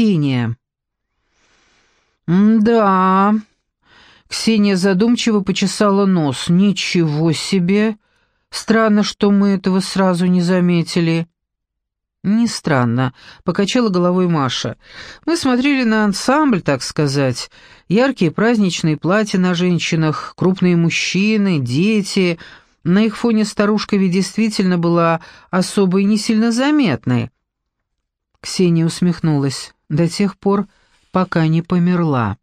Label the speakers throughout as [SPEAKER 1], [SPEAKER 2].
[SPEAKER 1] Ксения. «Да...» Ксения задумчиво почесала нос. «Ничего себе! Странно, что мы этого сразу не заметили». «Не странно», — покачала головой Маша. «Мы смотрели на ансамбль, так сказать. Яркие праздничные платья на женщинах, крупные мужчины, дети. На их фоне старушка ведь действительно была особо и не сильно заметной». Ксения усмехнулась. «До тех пор, пока не померла».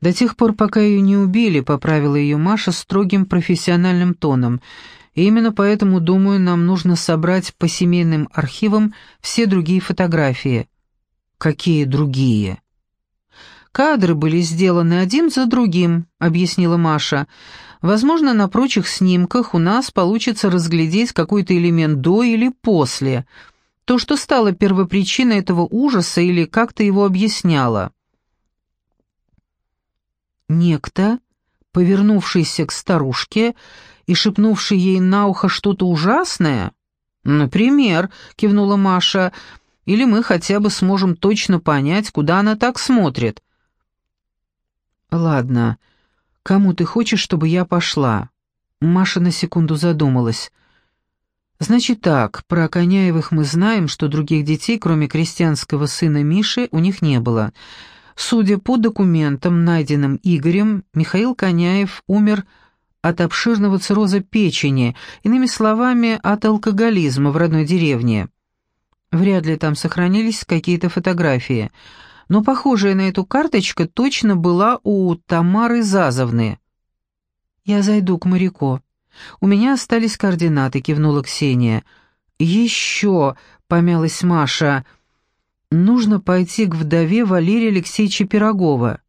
[SPEAKER 1] «До тех пор, пока ее не убили», — поправила ее Маша строгим профессиональным тоном — и именно поэтому, думаю, нам нужно собрать по семейным архивам все другие фотографии. Какие другие? Кадры были сделаны один за другим, объяснила Маша. Возможно, на прочих снимках у нас получится разглядеть какой-то элемент до или после. То, что стало первопричиной этого ужаса или как-то его объясняло. Некто, повернувшийся к старушке, и шепнувший ей на ухо что-то ужасное? Например, кивнула Маша, или мы хотя бы сможем точно понять, куда она так смотрит. Ладно, кому ты хочешь, чтобы я пошла? Маша на секунду задумалась. Значит так, про Коняевых мы знаем, что других детей, кроме крестьянского сына Миши, у них не было. Судя по документам, найденным Игорем, Михаил Коняев умер от обширного цирроза печени, иными словами, от алкоголизма в родной деревне. Вряд ли там сохранились какие-то фотографии, но похожая на эту карточка точно была у Тамары Зазовны. «Я зайду к моряку. У меня остались координаты», — кивнула Ксения. «Еще», — помялась Маша, — «нужно пойти к вдове Валерия Алексеевича Пирогова».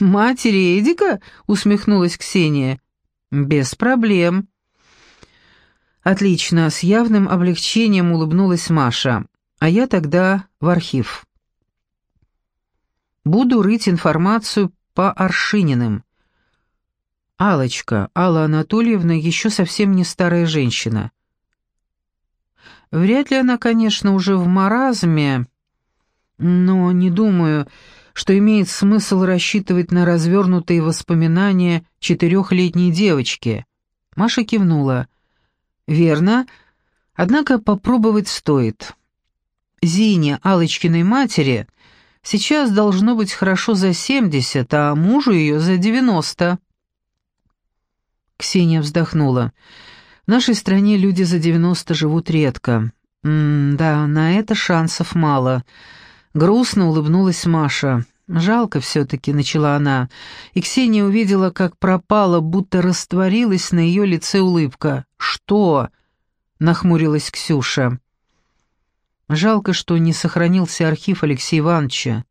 [SPEAKER 1] «Матери Эдика?» — усмехнулась Ксения. «Без проблем». «Отлично», — с явным облегчением улыбнулась Маша. «А я тогда в архив». «Буду рыть информацию по Аршининым». Алочка, Алла Анатольевна еще совсем не старая женщина. Вряд ли она, конечно, уже в маразме, но не думаю, что имеет смысл рассчитывать на развернутые воспоминания четырехлетней девочки. Маша кивнула. «Верно. Однако попробовать стоит. Зине, Алочкиной матери, сейчас должно быть хорошо за семьдесят, а мужу ее за девяносто». Ксения вздохнула. «В нашей стране люди за девяносто живут редко. М да, на это шансов мало». Грустно улыбнулась Маша. «Жалко все-таки», — начала она, и Ксения увидела, как пропала, будто растворилась на ее лице улыбка. «Что?» — нахмурилась Ксюша. «Жалко, что не сохранился архив Алексея Ивановича».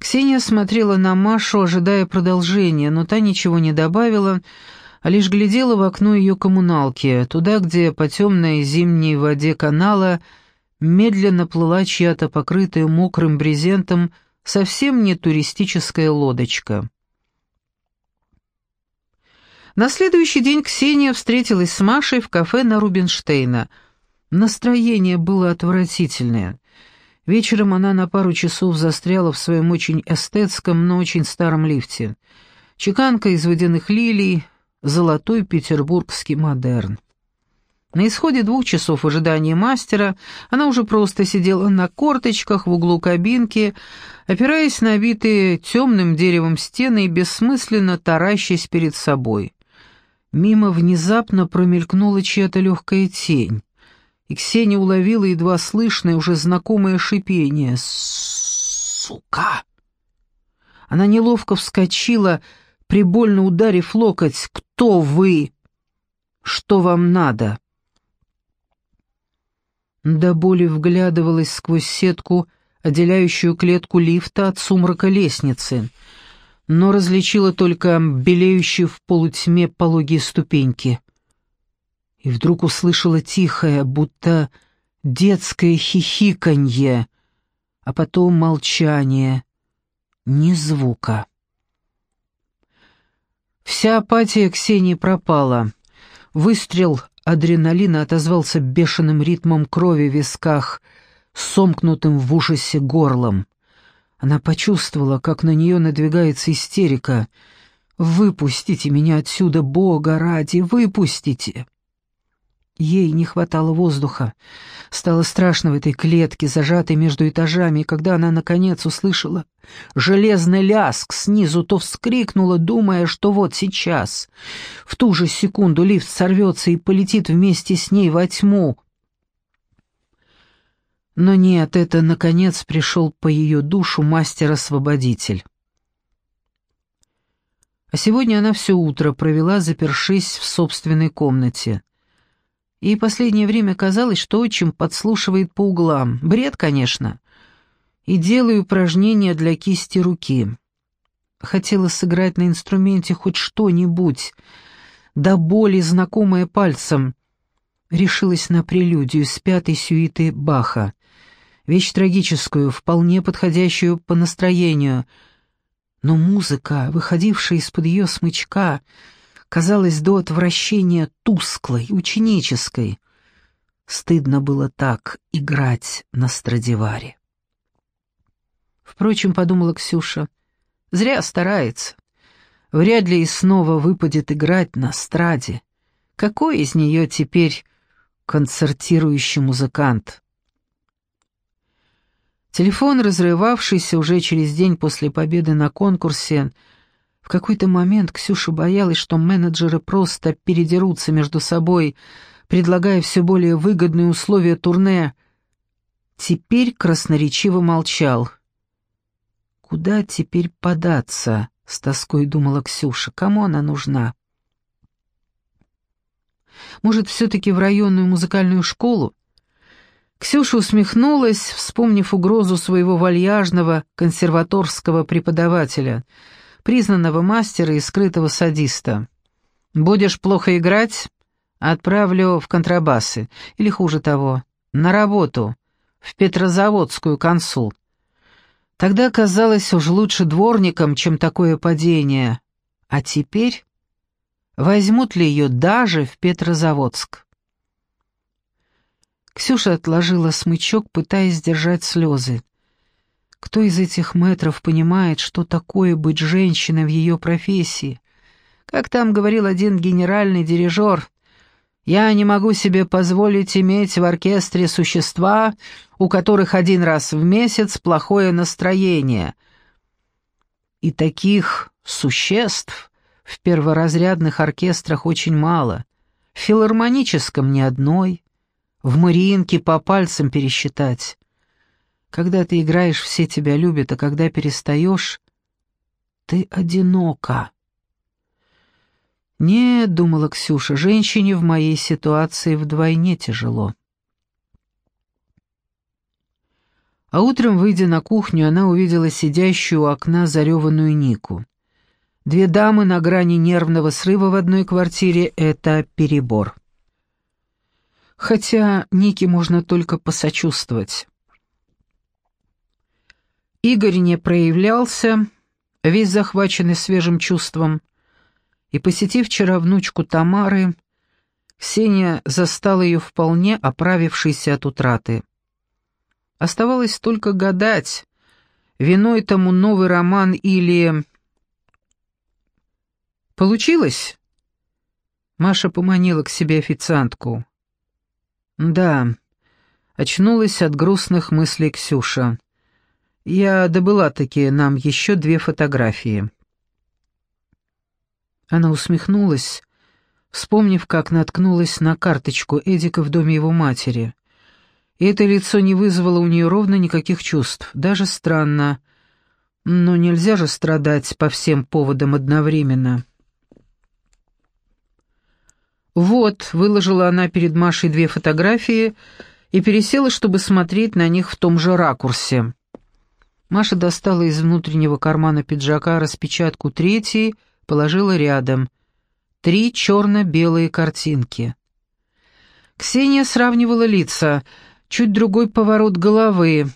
[SPEAKER 1] Ксения смотрела на Машу, ожидая продолжения, но та ничего не добавила, а лишь глядела в окно ее коммуналки, туда, где по темной зимней воде канала — медленно плыла чья-то покрытая мокрым брезентом совсем не туристическая лодочка. На следующий день Ксения встретилась с Машей в кафе на Рубинштейна. Настроение было отвратительное. Вечером она на пару часов застряла в своем очень эстетском, но очень старом лифте. Чеканка из водяных лилий, золотой петербургский модерн. На исходе двух часов ожидания мастера она уже просто сидела на корточках в углу кабинки, опираясь на обитые темным деревом стены и бессмысленно таращась перед собой. Мимо внезапно промелькнула чья-то легкая тень, и Ксения уловила едва слышное, уже знакомое шипение. «Сука!» Она неловко вскочила, прибольно ударив локоть. «Кто вы? Что вам надо?» До боли вглядывалась сквозь сетку, отделяющую клетку лифта от сумрака лестницы, но различила только белеющие в полутьме пологие ступеньки. И вдруг услышала тихое, будто детское хихиканье, а потом молчание, ни звука. Вся апатия Ксении пропала. Выстрел Адреналин отозвался бешеным ритмом крови в висках, сомкнутым в ужасе горлом. Она почувствовала, как на нее надвигается истерика. «Выпустите меня отсюда, Бога ради, выпустите!» Ей не хватало воздуха. Стало страшно в этой клетке, зажатой между этажами, и когда она, наконец, услышала железный ляск снизу, то вскрикнула, думая, что вот сейчас, в ту же секунду лифт сорвется и полетит вместе с ней во тьму. Но нет, это, наконец, пришел по ее душу мастер-освободитель. А сегодня она все утро провела, запершись в собственной комнате. И последнее время казалось, что отчим подслушивает по углам. Бред, конечно. И делаю упражнения для кисти руки. Хотела сыграть на инструменте хоть что-нибудь, до боли знакомое пальцем. Решилась на прелюдию с пятой сюиты Баха. Вещь трагическую, вполне подходящую по настроению. Но музыка, выходившая из-под ее смычка, казалась до отвращения тусклой, ученической. Стыдно было так играть на Страдиваре. Впрочем, подумала Ксюша, зря старается. Вряд ли и снова выпадет играть на страде. Какой из нее теперь концертирующий музыкант? Телефон, разрывавшийся уже через день после победы на конкурсе, какой-то момент Ксюша боялась, что менеджеры просто передерутся между собой, предлагая все более выгодные условия турне. Теперь красноречиво молчал. «Куда теперь податься?» — с тоской думала Ксюша. «Кому она нужна?» «Может, все-таки в районную музыкальную школу?» Ксюша усмехнулась, вспомнив угрозу своего вальяжного консерваторского преподавателя — признанного мастера и скрытого садиста. «Будешь плохо играть? Отправлю в контрабасы, или хуже того, на работу, в Петрозаводскую консул». Тогда казалось уж лучше дворником, чем такое падение. А теперь возьмут ли ее даже в Петрозаводск? Ксюша отложила смычок, пытаясь сдержать слезы. Кто из этих мэтров понимает, что такое быть женщиной в ее профессии? Как там говорил один генеральный дирижер, «Я не могу себе позволить иметь в оркестре существа, у которых один раз в месяц плохое настроение». И таких существ в перворазрядных оркестрах очень мало, в филармоническом ни одной, в Мариинке по пальцам пересчитать. Когда ты играешь, все тебя любят, а когда перестаешь, ты одинока. «Нет», — думала Ксюша, — «женщине в моей ситуации вдвойне тяжело». А утром, выйдя на кухню, она увидела сидящую у окна зареванную Нику. Две дамы на грани нервного срыва в одной квартире — это перебор. Хотя Нике можно только посочувствовать. Игорь не проявлялся, весь захваченный свежим чувством, и, посетив вчера внучку Тамары, Ксения застала ее вполне оправившейся от утраты. Оставалось только гадать, виной тому новый роман или... «Получилось?» Маша поманила к себе официантку. «Да», — очнулась от грустных мыслей Ксюша. Я добыла такие нам еще две фотографии». Она усмехнулась, вспомнив, как наткнулась на карточку Эдика в доме его матери. И это лицо не вызвало у нее ровно никаких чувств, даже странно. Но нельзя же страдать по всем поводам одновременно. «Вот», — выложила она перед Машей две фотографии и пересела, чтобы смотреть на них в том же ракурсе. Маша достала из внутреннего кармана пиджака распечатку третьей, положила рядом. Три черно-белые картинки. Ксения сравнивала лица, чуть другой поворот головы.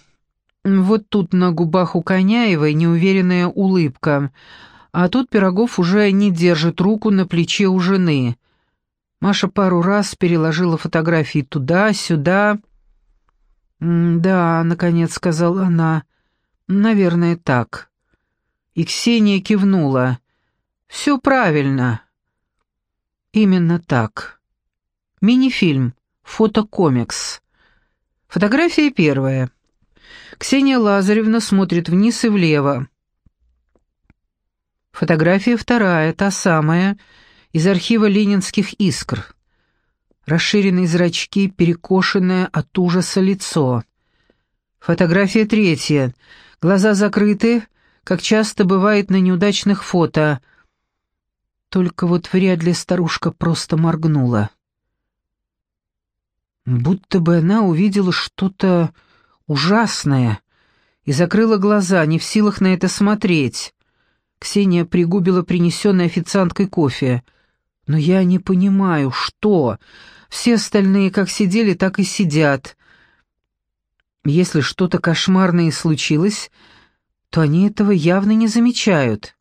[SPEAKER 1] Вот тут на губах у Коняевой неуверенная улыбка, а тут Пирогов уже не держит руку на плече у жены. Маша пару раз переложила фотографии туда-сюда. «Да», — наконец сказала она, — «наверное, так». И Ксения кивнула. «Все правильно». «Именно так». Мини-фильм, фотокомикс. Фотография первая. Ксения Лазаревна смотрит вниз и влево. Фотография вторая, та самая, из архива ленинских искр. Расширенные зрачки, перекошенное от ужаса лицо. Фотография третья. Глаза закрыты, как часто бывает на неудачных фото. Только вот вряд ли старушка просто моргнула. Будто бы она увидела что-то ужасное и закрыла глаза, не в силах на это смотреть. Ксения пригубила принесенный официанткой кофе. «Но я не понимаю, что? Все остальные как сидели, так и сидят. Если что-то кошмарное случилось, то они этого явно не замечают».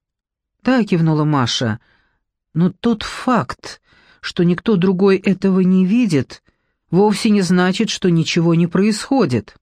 [SPEAKER 1] «Да», — кивнула Маша, — «но тот факт, что никто другой этого не видит, вовсе не значит, что ничего не происходит».